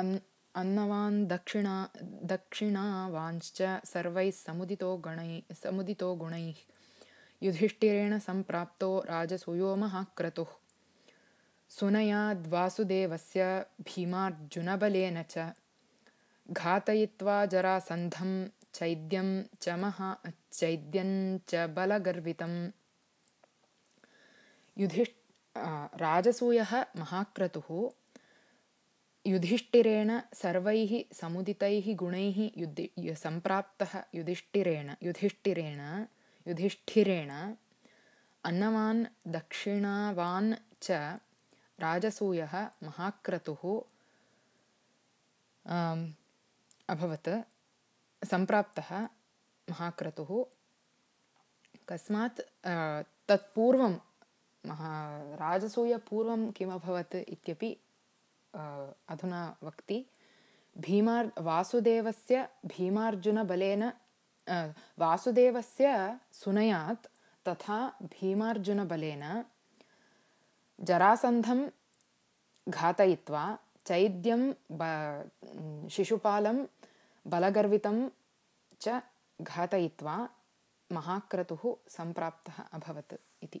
अन् अन्नवान् दक्षिणा दक्षिणावांश्च सर्वैः समुदितो गणैः समुदितो गुणैः। युधिष्ठिरेण सम्प्राप्तो राजसूयो महाक्रतुः। सुनयाद्वासुदेवस्य भीमार्जुनबलेन च घातयित्वा जरासन्धं चैद्यं च महा चैद्यं च बलगर्वितं युधिष् राजसूयः महाक्रतुः युधिष्ठिरेण सर्वैः समुदितैः गुणैः युद्धि सम्प्राप्तः युधिष्ठिरेण युधिष्ठिरेण युधिष्ठिरेण अन्नवान् दक्षिणावान् च राजसूयः महाक्रतुः अभवत्। सम्प्राप्तः महाक्रतुः। कस्मात् तत्पूर्वं महा राजसूयपूर्वं किमभवत् इत्यपि अधुना वक्ति। भीमार् वासुदेवस्य भीमार्जुनबलेन वासुदेवस्य सुनयात् तथा भीमार्जुनबलेन जरासन्धं घातयित्वा चैद्यं ब शिशुपालं बलगर्वितं च घातयित्वा महाक्रतुः सम्प्राप्तः अभवत् इति